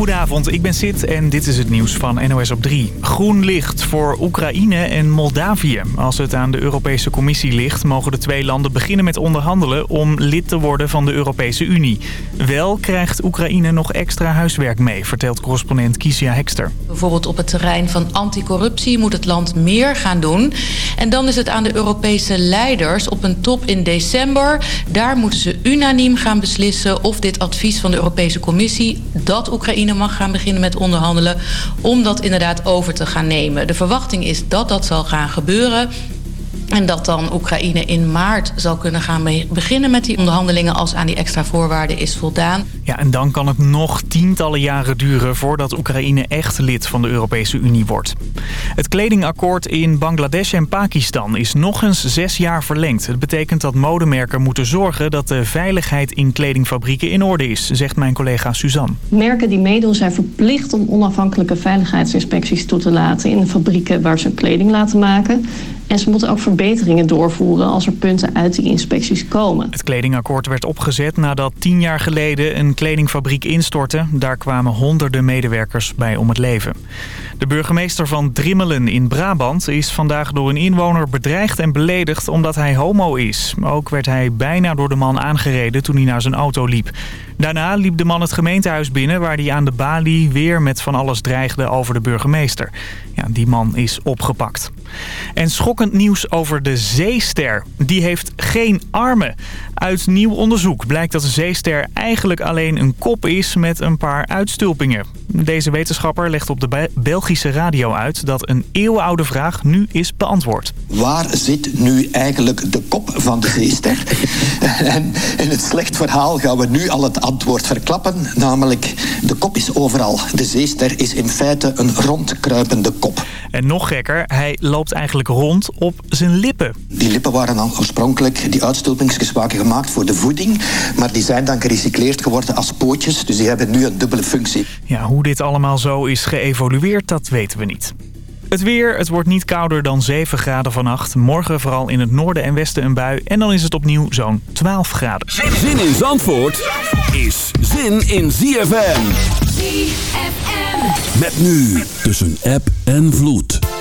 Goedenavond, ik ben Sid en dit is het nieuws van NOS op 3. Groen licht voor Oekraïne en Moldavië. Als het aan de Europese Commissie ligt, mogen de twee landen beginnen met onderhandelen om lid te worden van de Europese Unie. Wel krijgt Oekraïne nog extra huiswerk mee, vertelt correspondent Kisia Hekster. Bijvoorbeeld op het terrein van anticorruptie moet het land meer gaan doen. En dan is het aan de Europese leiders op een top in december. Daar moeten ze unaniem gaan beslissen of dit advies van de Europese Commissie... dat Oekraïne mag gaan beginnen met onderhandelen... om dat inderdaad over te gaan nemen. De verwachting is dat dat zal gaan gebeuren... En dat dan Oekraïne in maart zal kunnen gaan beginnen met die onderhandelingen... als aan die extra voorwaarden is voldaan. Ja, en dan kan het nog tientallen jaren duren... voordat Oekraïne echt lid van de Europese Unie wordt. Het kledingakkoord in Bangladesh en Pakistan is nog eens zes jaar verlengd. Het betekent dat modemerken moeten zorgen... dat de veiligheid in kledingfabrieken in orde is, zegt mijn collega Suzanne. Merken die meedoen zijn verplicht om onafhankelijke veiligheidsinspecties toe te laten... in de fabrieken waar ze kleding laten maken... En ze moeten ook verbeteringen doorvoeren als er punten uit die inspecties komen. Het kledingakkoord werd opgezet nadat tien jaar geleden een kledingfabriek instortte. Daar kwamen honderden medewerkers bij om het leven. De burgemeester van Drimmelen in Brabant is vandaag door een inwoner bedreigd en beledigd omdat hij homo is. Ook werd hij bijna door de man aangereden toen hij naar zijn auto liep. Daarna liep de man het gemeentehuis binnen waar hij aan de balie weer met van alles dreigde over de burgemeester. Die man is opgepakt. En schokkend nieuws over de zeester. Die heeft geen armen. Uit nieuw onderzoek blijkt dat de zeester eigenlijk alleen een kop is met een paar uitstulpingen. Deze wetenschapper legt op de Belgische radio uit dat een eeuwenoude vraag nu is beantwoord. Waar zit nu eigenlijk de kop van de zeester? en in het slecht verhaal gaan we nu al het antwoord verklappen. Namelijk, de kop is overal. De zeester is in feite een rondkruipende kop. En nog gekker, hij loopt eigenlijk rond op zijn lippen. Die lippen waren dan oorspronkelijk, die uitstulpingsjes waren gemaakt voor de voeding. Maar die zijn dan gerecycleerd geworden als pootjes. Dus die hebben nu een dubbele functie. Ja, hoe dit allemaal zo is geëvolueerd, dat weten we niet. Het weer, het wordt niet kouder dan 7 graden vannacht. Morgen vooral in het noorden en westen een bui. En dan is het opnieuw zo'n 12 graden. Zin in Zandvoort is zin in ZFM. ZFM. Met nu tussen app en vloed.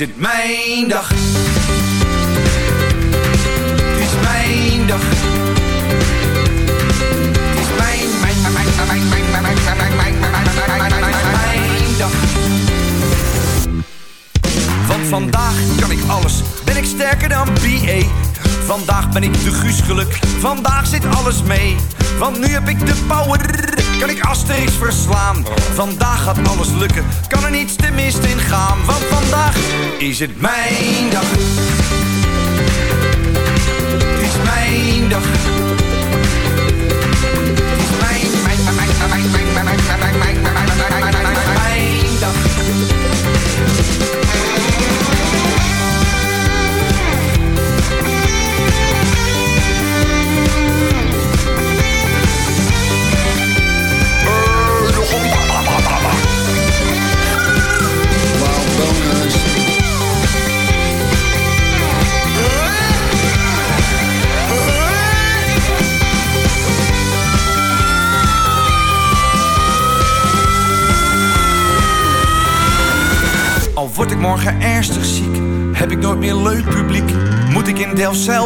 is? Is het mijn dag.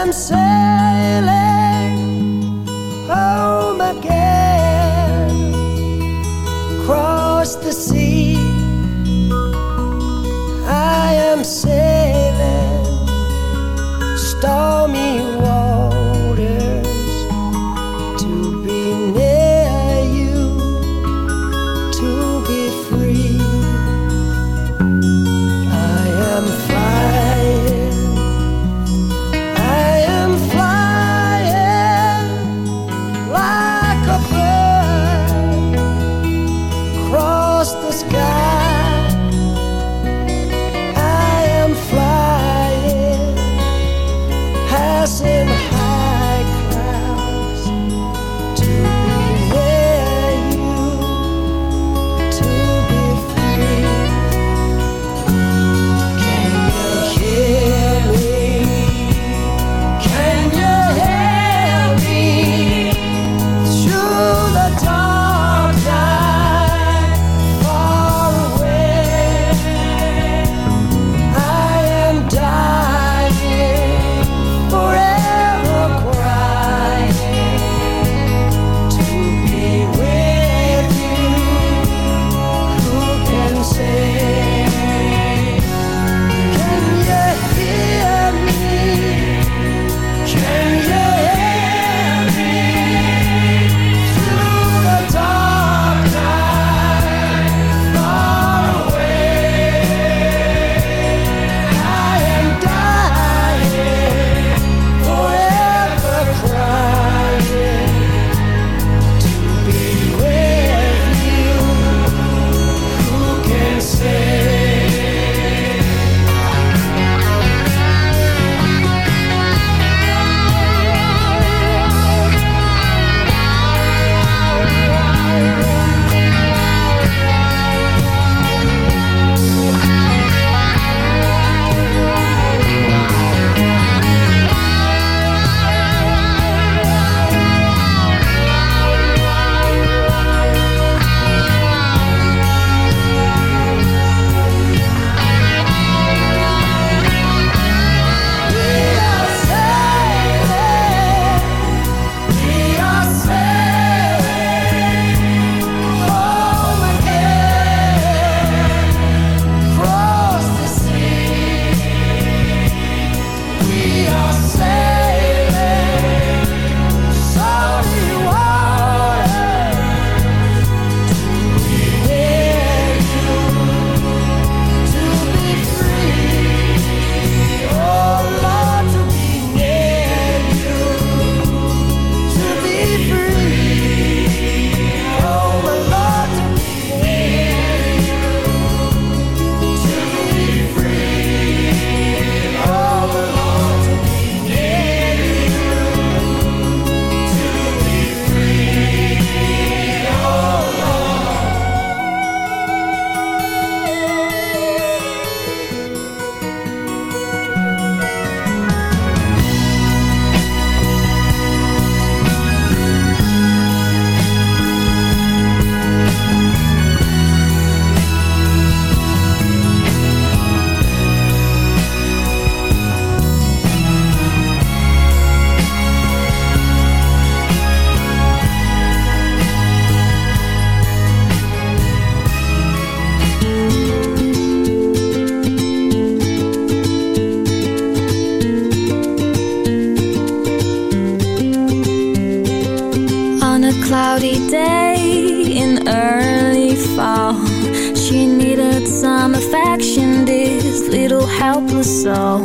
I'm sailing. helpless soul,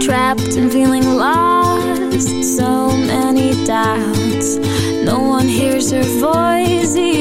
trapped and feeling lost. So many doubts, no one hears her voice.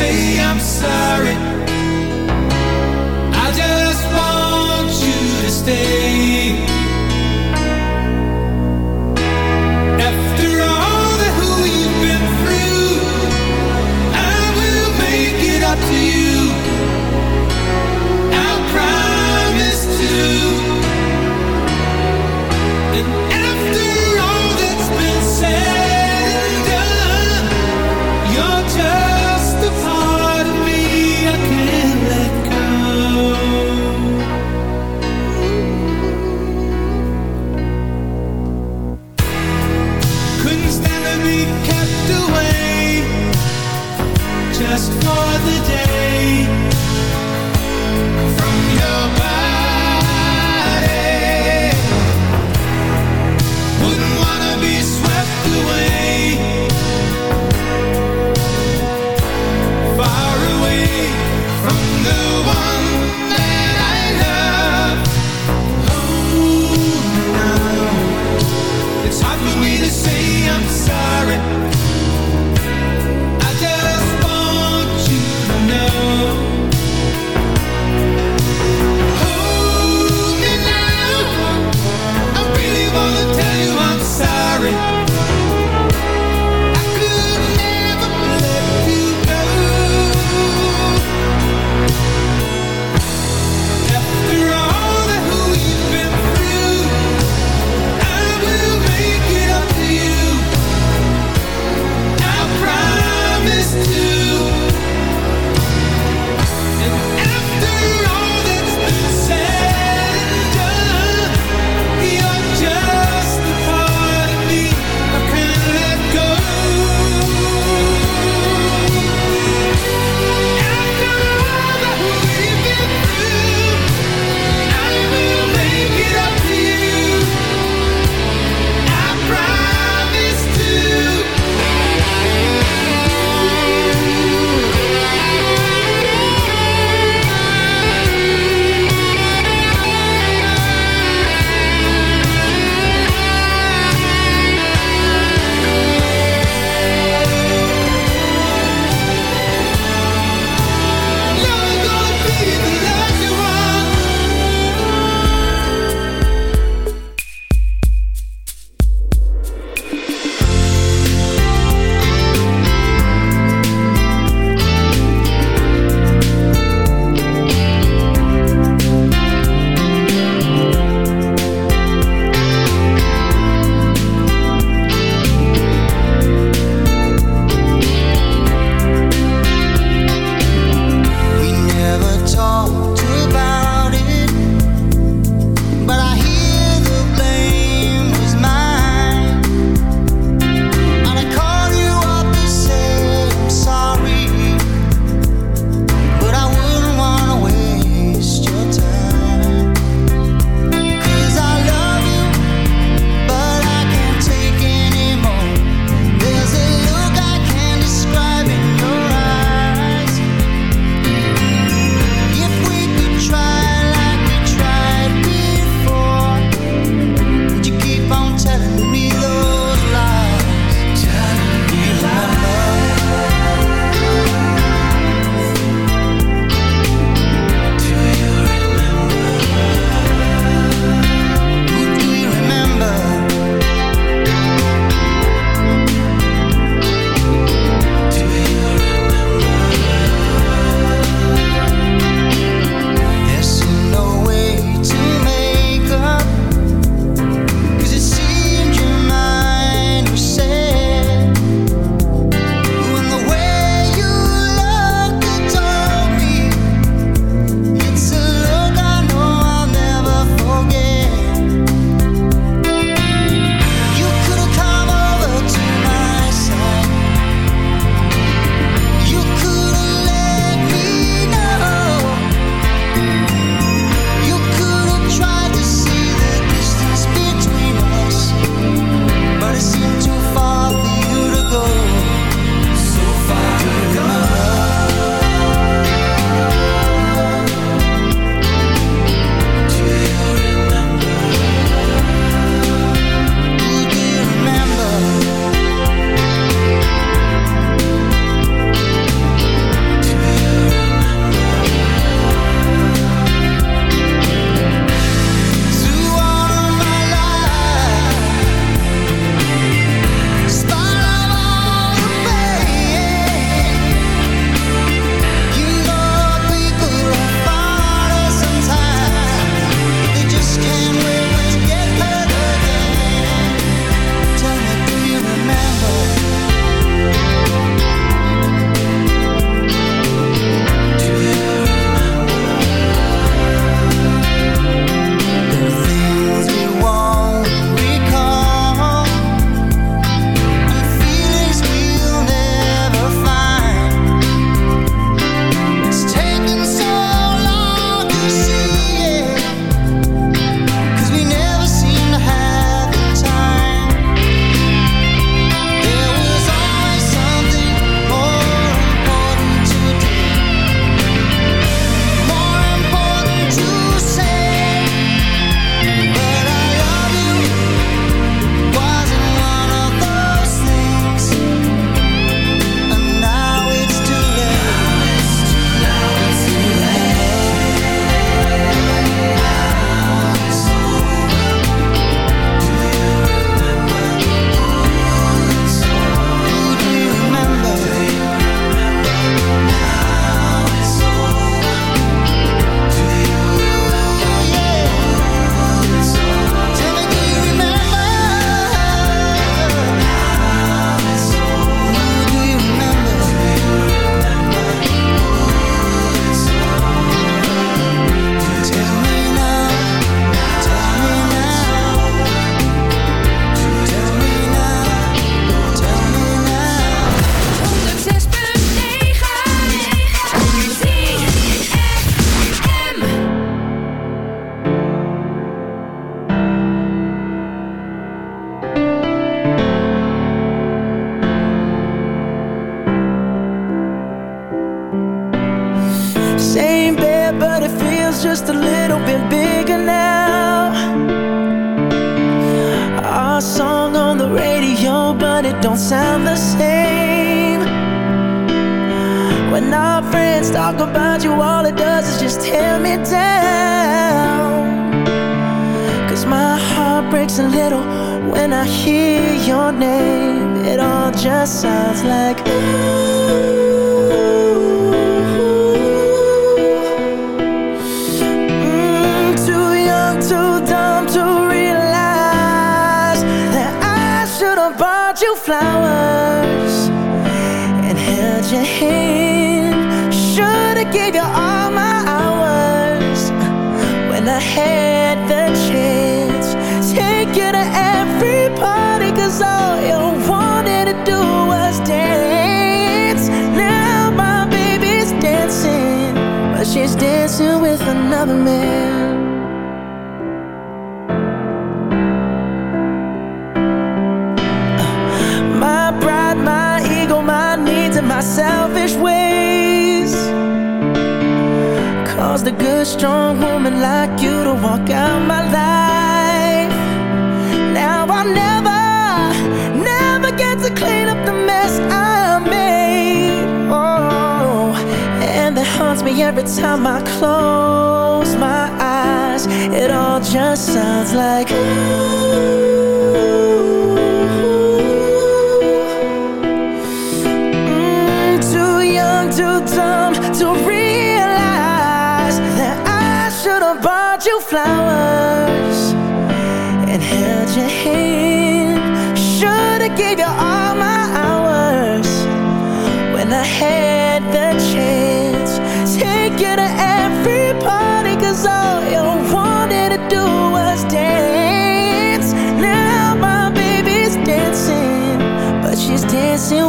say I'm sorry.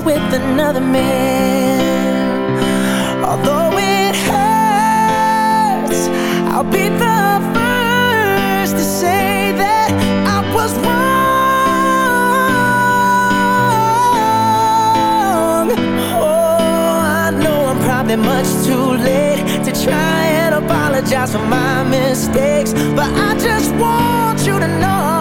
with another man. Although it hurts I'll be the first to say that I was wrong. Oh, I know I'm probably much too late to try and apologize for my mistakes, but I just want you to know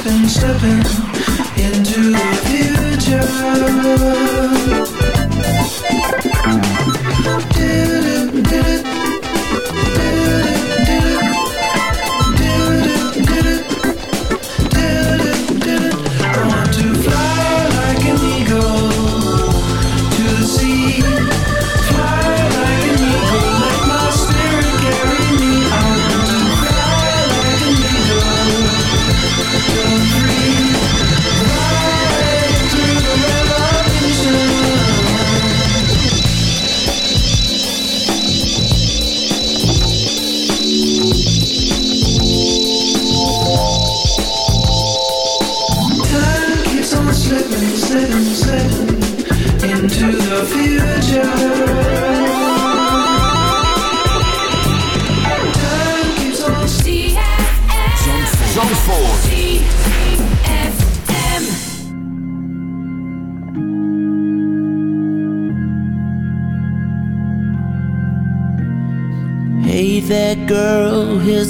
stepping, stepping into the future.